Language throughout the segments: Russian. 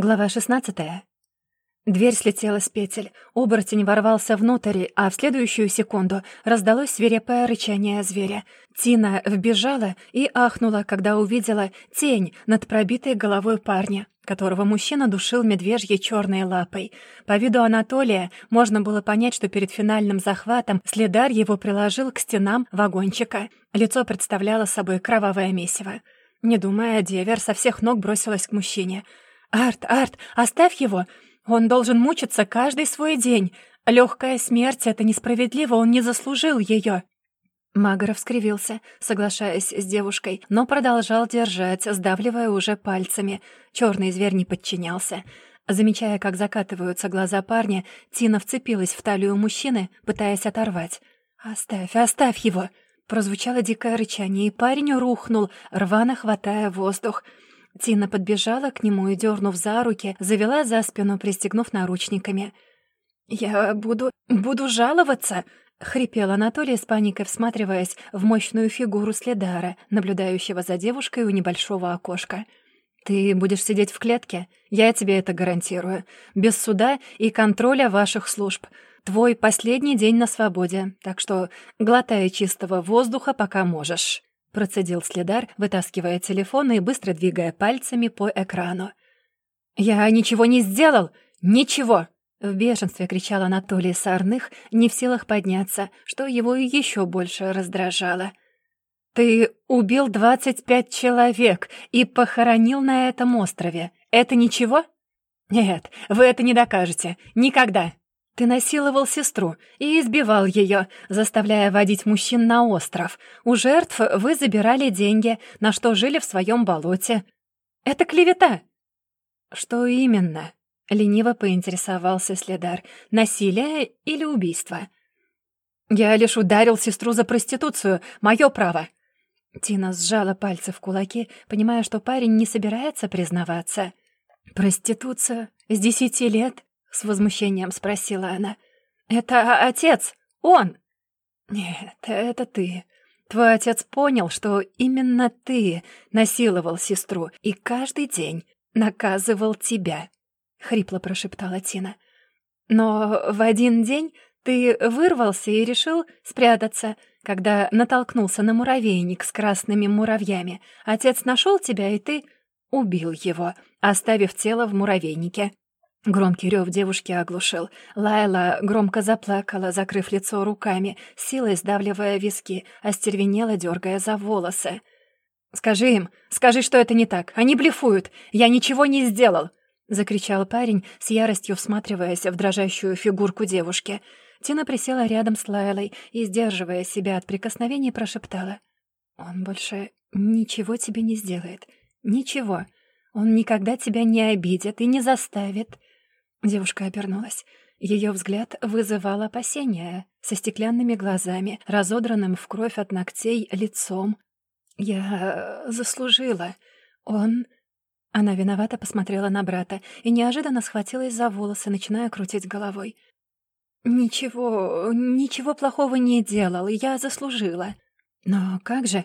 Глава 16. Дверь слетела с петель, оборотень ворвался внутрь, а в следующую секунду раздалось свирепое рычание зверя. Тина вбежала и ахнула, когда увидела тень над пробитой головой парня, которого мужчина душил медвежьей черной лапой. По виду Анатолия можно было понять, что перед финальным захватом следарь его приложил к стенам вагончика. Лицо представляло собой кровавое месиво. Не думая, Девер со всех ног бросилась к мужчине — «Арт, Арт, оставь его! Он должен мучиться каждый свой день. Легкая смерть — это несправедливо, он не заслужил ее!» Магоров скривился, соглашаясь с девушкой, но продолжал держать, сдавливая уже пальцами. Черный зверь не подчинялся. Замечая, как закатываются глаза парня, Тина вцепилась в талию мужчины, пытаясь оторвать. «Оставь, оставь его!» Прозвучало дикое рычание, и парень рухнул, рвано хватая воздух — Тина подбежала к нему и, дернув за руки, завела за спину, пристегнув наручниками. «Я буду... буду жаловаться!» — хрипел Анатолий с паникой, всматриваясь в мощную фигуру следара, наблюдающего за девушкой у небольшого окошка. «Ты будешь сидеть в клетке? Я тебе это гарантирую. Без суда и контроля ваших служб. Твой последний день на свободе, так что глотай чистого воздуха, пока можешь». — процедил следар, вытаскивая телефон и быстро двигая пальцами по экрану. «Я ничего не сделал! Ничего!» В бешенстве кричал Анатолий Сарных, не в силах подняться, что его еще больше раздражало. «Ты убил двадцать пять человек и похоронил на этом острове. Это ничего?» «Нет, вы это не докажете. Никогда!» Ты насиловал сестру и избивал ее, заставляя водить мужчин на остров. У жертв вы забирали деньги, на что жили в своем болоте. Это клевета!» «Что именно?» — лениво поинтересовался следар. «Насилие или убийство?» «Я лишь ударил сестру за проституцию. Мое право!» Тина сжала пальцы в кулаки, понимая, что парень не собирается признаваться. «Проституция? С десяти лет? — с возмущением спросила она. «Это отец! Он!» «Нет, это ты. Твой отец понял, что именно ты насиловал сестру и каждый день наказывал тебя», — хрипло прошептала Тина. «Но в один день ты вырвался и решил спрятаться, когда натолкнулся на муравейник с красными муравьями. Отец нашел тебя, и ты убил его, оставив тело в муравейнике. Громкий рев девушки оглушил. Лайла громко заплакала, закрыв лицо руками, силой сдавливая виски, остервенела, дергая за волосы. «Скажи им, скажи, что это не так. Они блефуют. Я ничего не сделал!» — закричал парень, с яростью всматриваясь в дрожащую фигурку девушки. Тина присела рядом с Лайлой и, сдерживая себя от прикосновений, прошептала. «Он больше ничего тебе не сделает. Ничего. Он никогда тебя не обидит и не заставит. Девушка обернулась. Ее взгляд вызывал опасения, со стеклянными глазами, разодранным в кровь от ногтей лицом. «Я заслужила. Он...» Она виновато посмотрела на брата и неожиданно схватилась за волосы, начиная крутить головой. «Ничего, ничего плохого не делал, я заслужила. Но как же?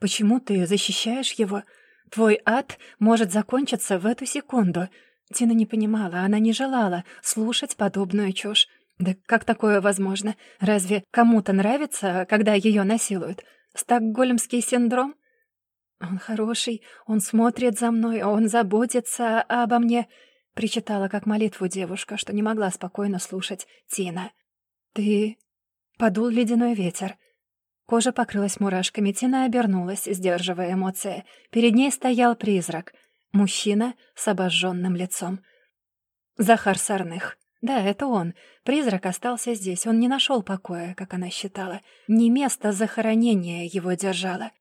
Почему ты защищаешь его? Твой ад может закончиться в эту секунду. Тина не понимала, она не желала слушать подобную чушь. Да как такое возможно? Разве кому-то нравится, когда ее насилуют? Стокгольмский синдром? Он хороший, он смотрит за мной, он заботится обо мне, причитала как молитву девушка, что не могла спокойно слушать Тина. Ты подул ледяной ветер. Кожа покрылась мурашками, Тина обернулась, сдерживая эмоции. Перед ней стоял призрак — Мужчина с обожженным лицом. Захар Сарных. Да, это он. Призрак остался здесь. Он не нашел покоя, как она считала. Не место захоронения его держало.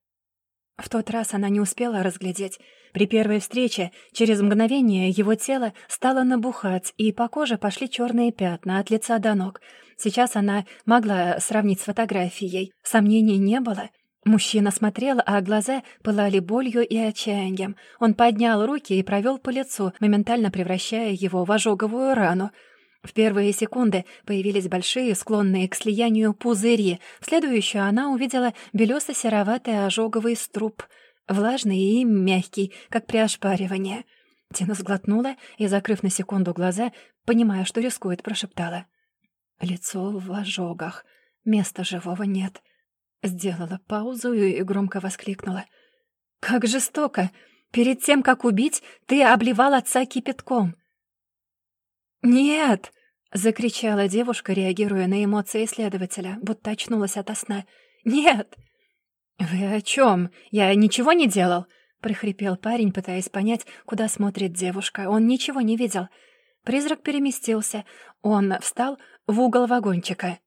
В тот раз она не успела разглядеть. При первой встрече через мгновение его тело стало набухать, и по коже пошли черные пятна от лица до ног. Сейчас она могла сравнить с фотографией. Сомнений не было — Мужчина смотрел, а глаза пылали болью и отчаянием. Он поднял руки и провел по лицу, моментально превращая его в ожоговую рану. В первые секунды появились большие, склонные к слиянию пузыри. В следующую она увидела белесо-сероватый ожоговый струп, влажный и мягкий, как при ошпаривании. Тина сглотнула и, закрыв на секунду глаза, понимая, что рискует, прошептала. Лицо в ожогах. Места живого нет. Сделала паузу и громко воскликнула. «Как жестоко! Перед тем, как убить, ты обливал отца кипятком!» «Нет!» — закричала девушка, реагируя на эмоции следователя, будто очнулась ото сна. «Нет!» «Вы о чем? Я ничего не делал!» — прохрипел парень, пытаясь понять, куда смотрит девушка. Он ничего не видел. Призрак переместился. Он встал в угол вагончика.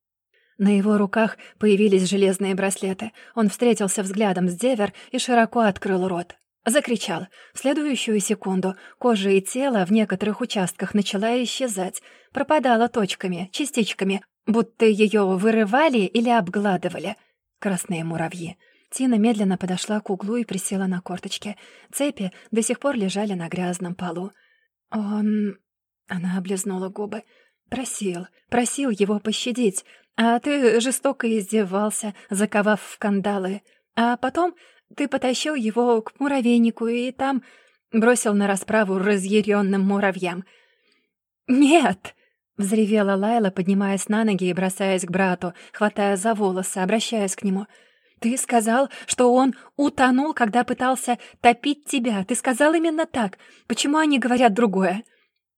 На его руках появились железные браслеты. Он встретился взглядом с Девер и широко открыл рот. Закричал. В следующую секунду кожа и тело в некоторых участках начала исчезать. Пропадала точками, частичками, будто ее вырывали или обгладывали. Красные муравьи. Тина медленно подошла к углу и присела на корточки. Цепи до сих пор лежали на грязном полу. «Он...» Она облизнула губы. «Просил, просил его пощадить, а ты жестоко издевался, заковав в кандалы. А потом ты потащил его к муравейнику и там бросил на расправу разъяренным муравьям». «Нет!» — взревела Лайла, поднимаясь на ноги и бросаясь к брату, хватая за волосы, обращаясь к нему — «Ты сказал, что он утонул, когда пытался топить тебя. Ты сказал именно так. Почему они говорят другое?»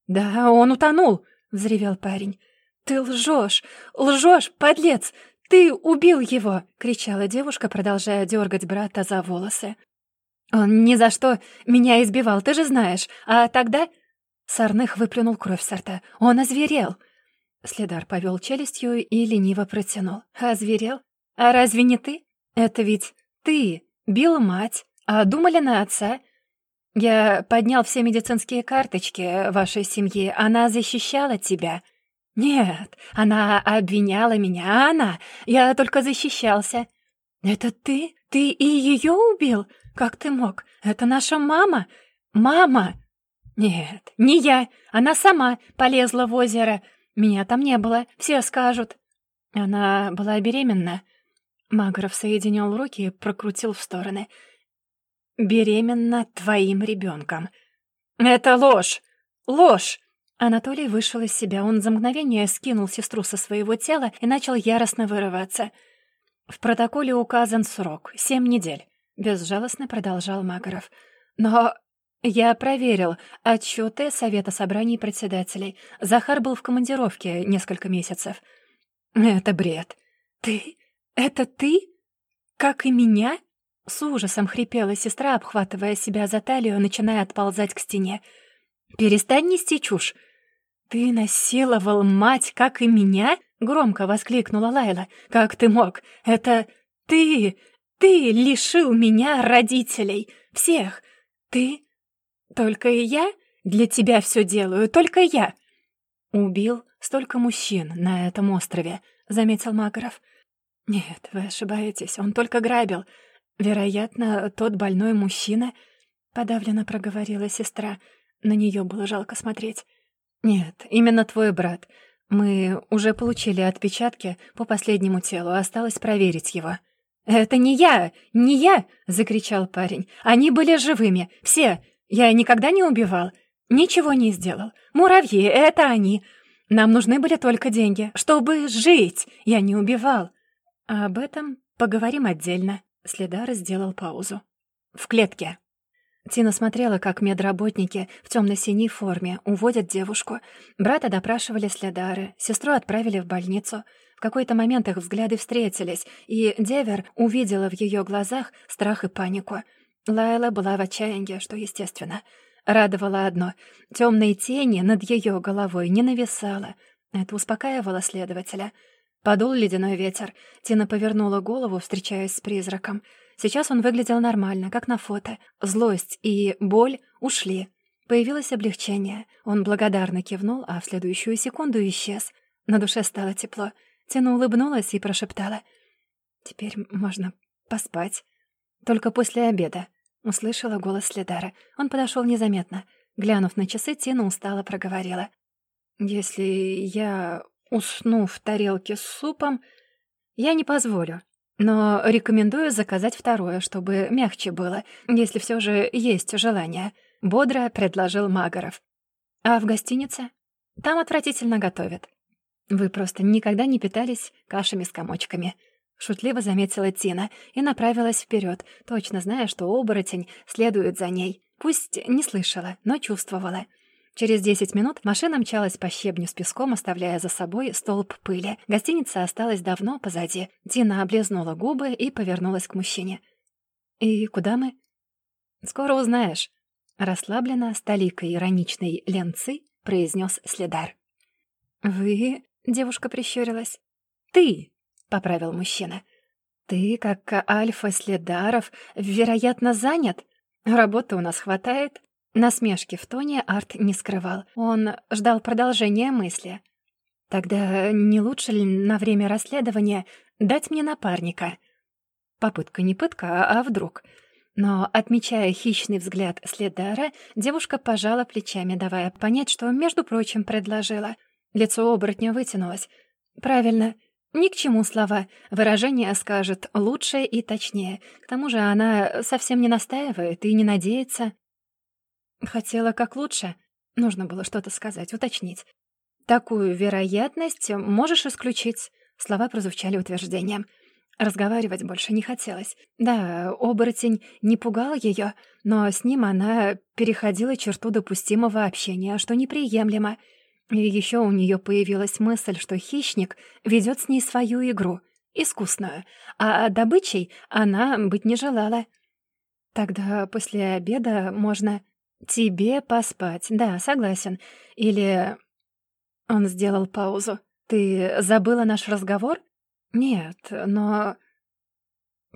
«Да, он утонул», — взревел парень. «Ты лжешь! Лжешь, подлец! Ты убил его!» — кричала девушка, продолжая дергать брата за волосы. «Он ни за что меня избивал, ты же знаешь. А тогда...» Сорных выплюнул кровь с рта. «Он озверел!» Следар повел челюстью и лениво протянул. «Озверел? А разве не ты? «Это ведь ты бил мать, а думали на отца. Я поднял все медицинские карточки вашей семьи, она защищала тебя». «Нет, она обвиняла меня, а она... Я только защищался». «Это ты? Ты и ее убил? Как ты мог? Это наша мама. Мама!» «Нет, не я. Она сама полезла в озеро. Меня там не было, все скажут». Она была беременна. Магров соединил руки и прокрутил в стороны. «Беременна твоим ребенком». «Это ложь! Ложь!» Анатолий вышел из себя. Он за мгновение скинул сестру со своего тела и начал яростно вырываться. «В протоколе указан срок — семь недель», — безжалостно продолжал Магоров. «Но я проверил отчеты Совета собраний председателей. Захар был в командировке несколько месяцев». «Это бред. Ты «Это ты? Как и меня?» С ужасом хрипела сестра, обхватывая себя за талию, начиная отползать к стене. «Перестань нести чушь!» «Ты насиловал мать, как и меня?» — громко воскликнула Лайла. «Как ты мог? Это ты! Ты лишил меня родителей! Всех! Ты? Только и я? Для тебя все делаю, только я!» «Убил столько мужчин на этом острове», — заметил Макаров. «Нет, вы ошибаетесь, он только грабил. Вероятно, тот больной мужчина...» — подавленно проговорила сестра. На нее было жалко смотреть. «Нет, именно твой брат. Мы уже получили отпечатки по последнему телу, осталось проверить его». «Это не я! Не я!» — закричал парень. «Они были живыми! Все! Я никогда не убивал! Ничего не сделал! Муравьи — это они! Нам нужны были только деньги, чтобы жить! Я не убивал!» Об этом поговорим отдельно. Следар сделал паузу. В клетке. Тина смотрела, как медработники в темно-синей форме уводят девушку. Брата допрашивали следары, сестру отправили в больницу. В какой-то момент их взгляды встретились, и Девер увидела в ее глазах страх и панику. Лайла была в отчаянии, что естественно. Радовало одно — темные тени над ее головой не нависало. Это успокаивало следователя — Подул ледяной ветер. Тина повернула голову, встречаясь с призраком. Сейчас он выглядел нормально, как на фото. Злость и боль ушли. Появилось облегчение. Он благодарно кивнул, а в следующую секунду исчез. На душе стало тепло. Тина улыбнулась и прошептала. «Теперь можно поспать. Только после обеда». Услышала голос Следара. Он подошел незаметно. Глянув на часы, Тина устало проговорила. «Если я усну в тарелке с супом, я не позволю. Но рекомендую заказать второе, чтобы мягче было, если все же есть желание. — бодро предложил Магаров. «А в гостинице? Там отвратительно готовят. Вы просто никогда не питались кашами с комочками». Шутливо заметила Тина и направилась вперед, точно зная, что оборотень следует за ней. Пусть не слышала, но чувствовала. Через десять минут машина мчалась по щебню с песком, оставляя за собой столб пыли. Гостиница осталась давно позади. Тина облизнула губы и повернулась к мужчине. «И куда мы?» «Скоро узнаешь», — расслабленно, с толикой ироничной ленцы произнес следар. «Вы...» — девушка прищурилась. «Ты!» — поправил мужчина. «Ты, как альфа следаров, вероятно, занят? Работы у нас хватает?» Насмешки в тоне Арт не скрывал. Он ждал продолжения мысли. «Тогда не лучше ли на время расследования дать мне напарника?» Попытка не пытка, а вдруг. Но, отмечая хищный взгляд Следара, девушка пожала плечами, давая понять, что, между прочим, предложила. Лицо оборотня вытянулось. «Правильно. Ни к чему слова. Выражение скажет лучше и точнее. К тому же она совсем не настаивает и не надеется». Хотела как лучше. Нужно было что-то сказать, уточнить. «Такую вероятность можешь исключить». Слова прозвучали утверждением. Разговаривать больше не хотелось. Да, оборотень не пугал ее, но с ним она переходила черту допустимого общения, что неприемлемо. И еще у нее появилась мысль, что хищник ведет с ней свою игру, искусную, а добычей она быть не желала. Тогда после обеда можно «Тебе поспать, да, согласен. Или...» Он сделал паузу. «Ты забыла наш разговор?» «Нет, но...»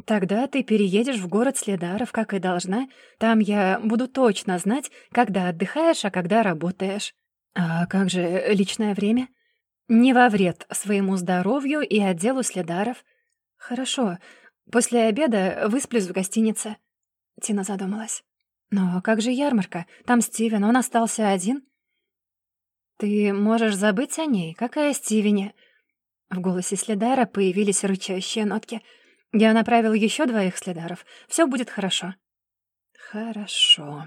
«Тогда ты переедешь в город Следаров, как и должна. Там я буду точно знать, когда отдыхаешь, а когда работаешь. А как же личное время?» «Не во вред своему здоровью и отделу Следаров». «Хорошо. После обеда высплюсь в гостинице». Тина задумалась. «Но как же ярмарка? Там Стивен, он остался один». «Ты можешь забыть о ней? Какая Стивене?» В голосе Следара появились рычащие нотки. «Я направил еще двоих Следаров. Все будет хорошо». «Хорошо»,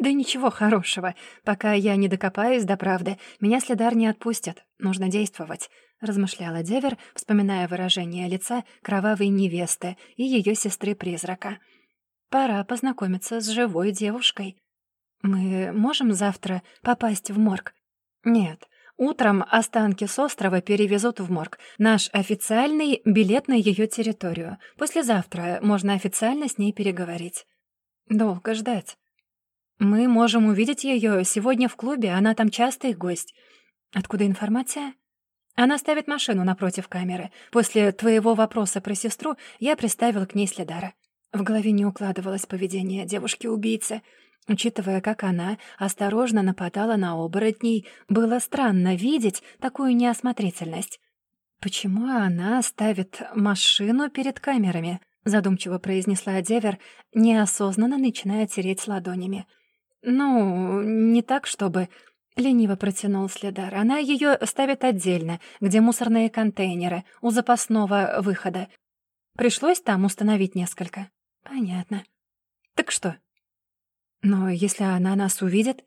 да ничего хорошего. Пока я не докопаюсь до правды, меня следар не отпустят. Нужно действовать», — размышляла Девер, вспоминая выражение лица кровавой невесты и ее сестры-призрака. Пора познакомиться с живой девушкой. Мы можем завтра попасть в морг? Нет. Утром останки с острова перевезут в морг. Наш официальный билет на ее территорию. Послезавтра можно официально с ней переговорить. Долго ждать. Мы можем увидеть ее сегодня в клубе, она там частый гость. Откуда информация? Она ставит машину напротив камеры. После твоего вопроса про сестру я приставил к ней следара. В голове не укладывалось поведение девушки-убийцы. Учитывая, как она осторожно нападала на оборотней, было странно видеть такую неосмотрительность. «Почему она ставит машину перед камерами?» — задумчиво произнесла Девер, неосознанно начиная тереть ладонями. «Ну, не так, чтобы...» — лениво протянул следар. «Она ее ставит отдельно, где мусорные контейнеры, у запасного выхода. Пришлось там установить несколько». «Понятно. Так что?» «Но если она нас увидит,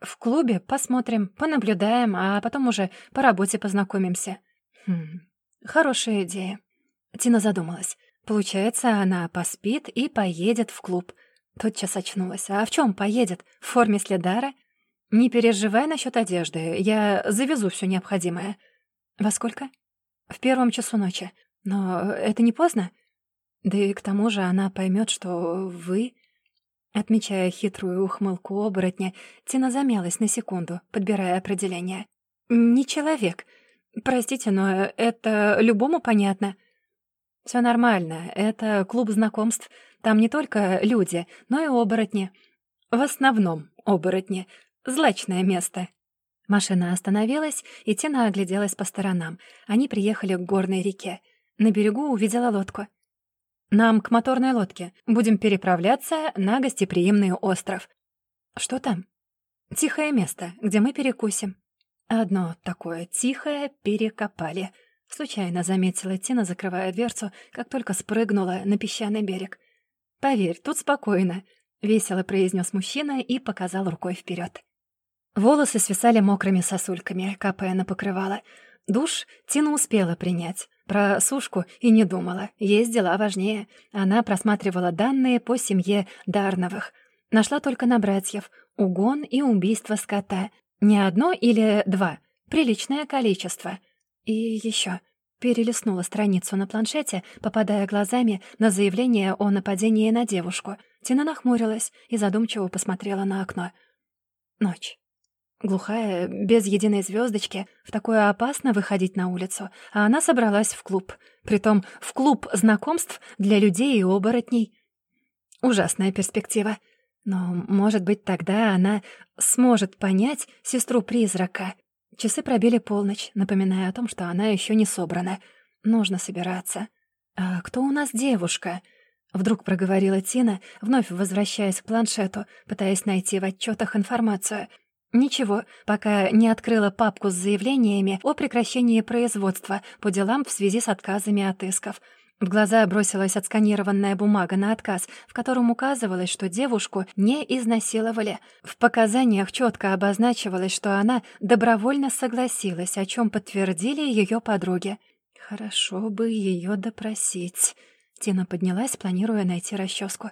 в клубе посмотрим, понаблюдаем, а потом уже по работе познакомимся». «Хм, хорошая идея». Тина задумалась. Получается, она поспит и поедет в клуб. Тотчас очнулась. А в чем поедет? В форме следара? Не переживай насчет одежды. Я завезу все необходимое. Во сколько? В первом часу ночи. Но это не поздно? Да и к тому же она поймет, что вы... Отмечая хитрую ухмылку оборотня, Тина замялась на секунду, подбирая определение. «Не человек. Простите, но это любому понятно». Все нормально. Это клуб знакомств. Там не только люди, но и оборотни. В основном оборотни. Злачное место». Машина остановилась, и Тина огляделась по сторонам. Они приехали к горной реке. На берегу увидела лодку — нам к моторной лодке. Будем переправляться на гостеприимный остров. Что там? Тихое место, где мы перекусим. Одно такое тихое перекопали. Случайно заметила Тина, закрывая дверцу, как только спрыгнула на песчаный берег. Поверь, тут спокойно. — весело произнес мужчина и показал рукой вперед. Волосы свисали мокрыми сосульками, капая на покрывало. Душ Тина успела принять. Про сушку и не думала. Есть дела важнее. Она просматривала данные по семье Дарновых. Нашла только на братьев. Угон и убийство скота. Не одно или два. Приличное количество. И еще Перелистнула страницу на планшете, попадая глазами на заявление о нападении на девушку. Тина нахмурилась и задумчиво посмотрела на окно. Ночь. Глухая, без единой звездочки, в такое опасно выходить на улицу, а она собралась в клуб. Притом в клуб знакомств для людей и оборотней. Ужасная перспектива. Но, может быть, тогда она сможет понять сестру-призрака Часы пробили полночь, напоминая о том, что она еще не собрана. Нужно собираться. «А кто у нас девушка?» Вдруг проговорила Тина, вновь возвращаясь к планшету, пытаясь найти в отчетах информацию. Ничего, пока не открыла папку с заявлениями о прекращении производства по делам в связи с отказами от исков — в глаза бросилась отсканированная бумага на отказ, в котором указывалось, что девушку не изнасиловали. В показаниях четко обозначивалось, что она добровольно согласилась, о чем подтвердили ее подруги. «Хорошо бы ее допросить». Тина поднялась, планируя найти расческу.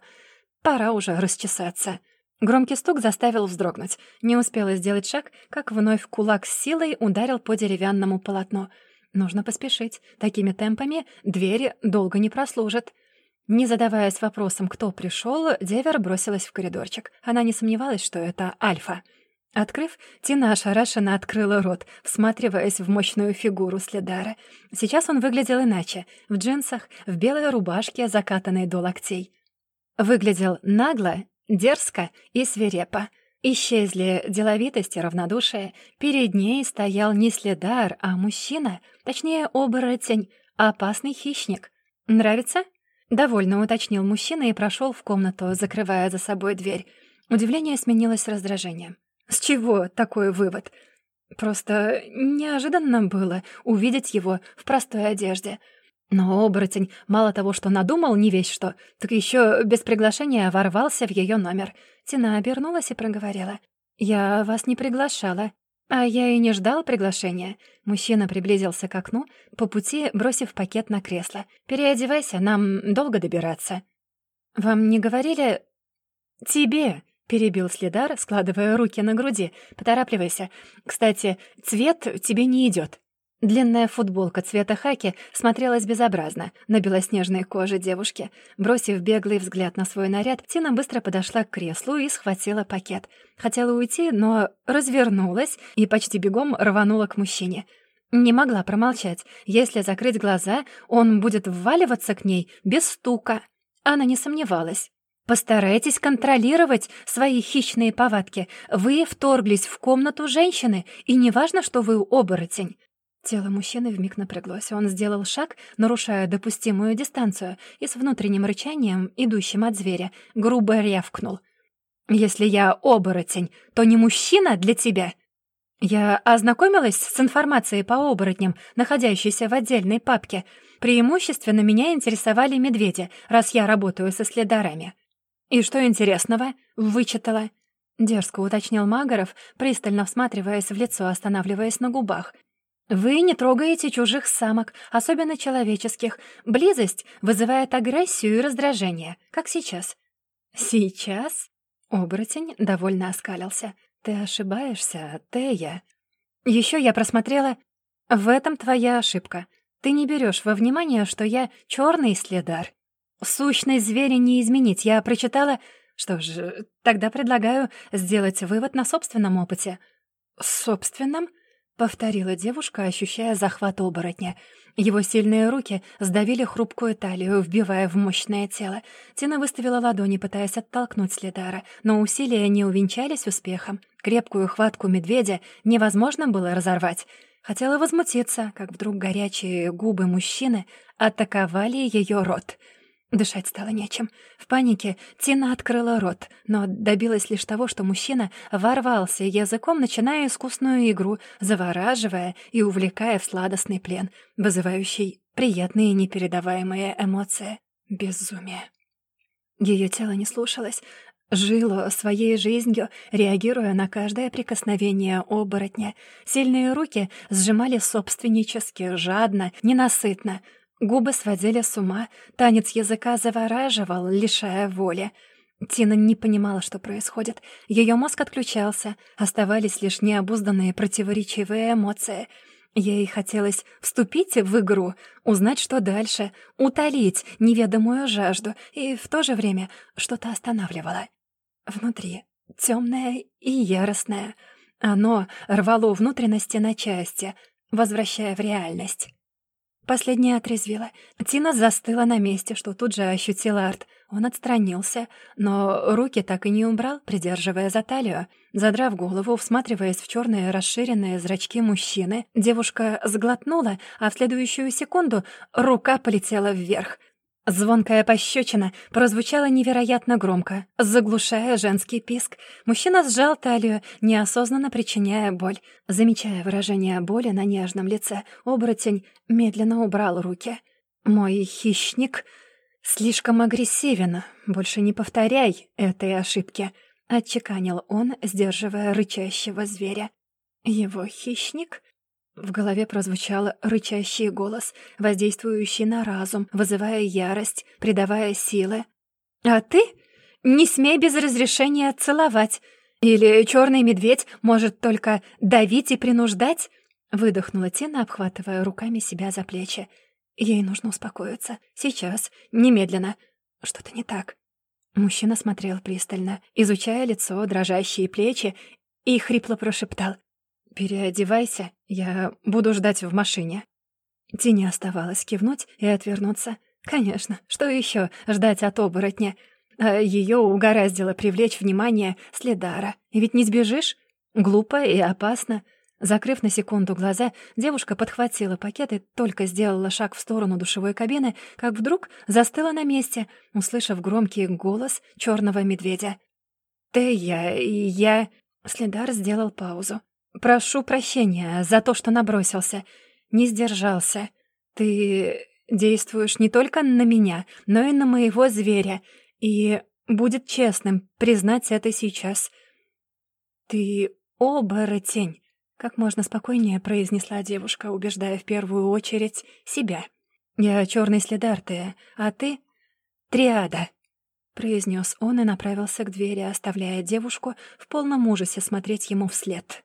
«Пора уже расчесаться». Громкий стук заставил вздрогнуть. Не успела сделать шаг, как вновь кулак с силой ударил по деревянному полотну — Нужно поспешить. Такими темпами двери долго не прослужат. Не задаваясь вопросом, кто пришел, Девер бросилась в коридорчик. Она не сомневалась, что это Альфа. Открыв, Тина ошарашенно открыла рот, всматриваясь в мощную фигуру Следара. Сейчас он выглядел иначе. В джинсах, в белой рубашке, закатанной до локтей. Выглядел нагло, дерзко и свирепо. Исчезли деловитость и равнодушие. Перед ней стоял не следар, а мужчина, точнее, оборотень, опасный хищник. «Нравится?» — довольно уточнил мужчина и прошел в комнату, закрывая за собой дверь. Удивление сменилось раздражением. «С чего такой вывод?» Просто неожиданно было увидеть его в простой одежде — но оборотень мало того, что надумал не весь что, так еще без приглашения ворвался в ее номер. Тина обернулась и проговорила. «Я вас не приглашала». «А я и не ждал приглашения». Мужчина приблизился к окну, по пути бросив пакет на кресло. «Переодевайся, нам долго добираться». «Вам не говорили...» «Тебе», — перебил следар, складывая руки на груди. «Поторапливайся. Кстати, цвет тебе не идет. Длинная футболка цвета хаки смотрелась безобразно на белоснежной коже девушки. Бросив беглый взгляд на свой наряд, Тина быстро подошла к креслу и схватила пакет. Хотела уйти, но развернулась и почти бегом рванула к мужчине. Не могла промолчать. Если закрыть глаза, он будет вваливаться к ней без стука. Она не сомневалась. Постарайтесь контролировать свои хищные повадки. Вы вторглись в комнату женщины, и неважно, что вы оборотень. Тело мужчины вмиг напряглось. Он сделал шаг, нарушая допустимую дистанцию, и с внутренним рычанием, идущим от зверя, грубо рявкнул. «Если я оборотень, то не мужчина для тебя!» Я ознакомилась с информацией по оборотням, находящейся в отдельной папке. Преимущественно меня интересовали медведи, раз я работаю со следарами. «И что интересного?» — вычитала. Дерзко уточнил Магаров, пристально всматриваясь в лицо, останавливаясь на губах — вы не трогаете чужих самок, особенно человеческих. Близость вызывает агрессию и раздражение, как сейчас. Сейчас? Оборотень довольно оскалился. Ты ошибаешься, Тея. Еще я просмотрела... В этом твоя ошибка. Ты не берешь во внимание, что я черный следар. Сущность зверя не изменить. Я прочитала... Что ж, тогда предлагаю сделать вывод на собственном опыте. Собственном? Повторила девушка, ощущая захват оборотня. Его сильные руки сдавили хрупкую талию, вбивая в мощное тело. Тина выставила ладони, пытаясь оттолкнуть Следара, но усилия не увенчались успехом. Крепкую хватку медведя невозможно было разорвать. Хотела возмутиться, как вдруг горячие губы мужчины атаковали ее рот — Дышать стало нечем. В панике Тина открыла рот, но добилась лишь того, что мужчина ворвался языком, начиная искусную игру, завораживая и увлекая в сладостный плен, вызывающий приятные непередаваемые эмоции. Безумие. Ее тело не слушалось. жил своей жизнью, реагируя на каждое прикосновение оборотня. Сильные руки сжимали собственнически, жадно, ненасытно. Губы сводили с ума, танец языка завораживал, лишая воли. Тина не понимала, что происходит. Ее мозг отключался, оставались лишь необузданные противоречивые эмоции — Ей хотелось вступить в игру, узнать, что дальше, утолить неведомую жажду, и в то же время что-то останавливало. Внутри, темное и яростное. Оно рвало внутренности на части, возвращая в реальность. Последняя отрезвила. Тина застыла на месте, что тут же ощутила Арт. Он отстранился, но руки так и не убрал, придерживая за талию. Задрав голову, всматриваясь в черные расширенные зрачки мужчины, девушка сглотнула, а в следующую секунду рука полетела вверх. Звонкая пощечина прозвучала невероятно громко, заглушая женский писк. Мужчина сжал талию, неосознанно причиняя боль. Замечая выражение боли на нежном лице, оборотень медленно убрал руки. «Мой хищник слишком агрессивен. Больше не повторяй этой ошибки», — отчеканил он, сдерживая рычащего зверя. «Его хищник?» В голове прозвучал рычащий голос, воздействующий на разум, вызывая ярость, придавая силы. «А ты? Не смей без разрешения целовать! Или черный медведь может только давить и принуждать?» Выдохнула Тина, обхватывая руками себя за плечи. Ей нужно успокоиться. Сейчас, немедленно. Что-то не так. Мужчина смотрел пристально, изучая лицо, дрожащие плечи, и хрипло прошептал. «Переодевайся, я буду ждать в машине». Тине оставалось кивнуть и отвернуться. Конечно, что еще ждать от оборотня? А ее угораздило привлечь внимание Следара. Ведь не сбежишь? Глупо и опасно. Закрыв на секунду глаза, девушка подхватила пакет и только сделала шаг в сторону душевой кабины, как вдруг застыла на месте, услышав громкий голос черного медведя. «Ты я, я...» Следар сделал паузу. Прошу прощения за то, что набросился. Не сдержался. Ты действуешь не только на меня, но и на моего зверя. И будет честным признать это сейчас. Ты оборотень, как можно спокойнее произнесла девушка, убеждая в первую очередь себя. Я черный следар ты, а ты — триада произнес он и направился к двери, оставляя девушку в полном ужасе смотреть ему вслед.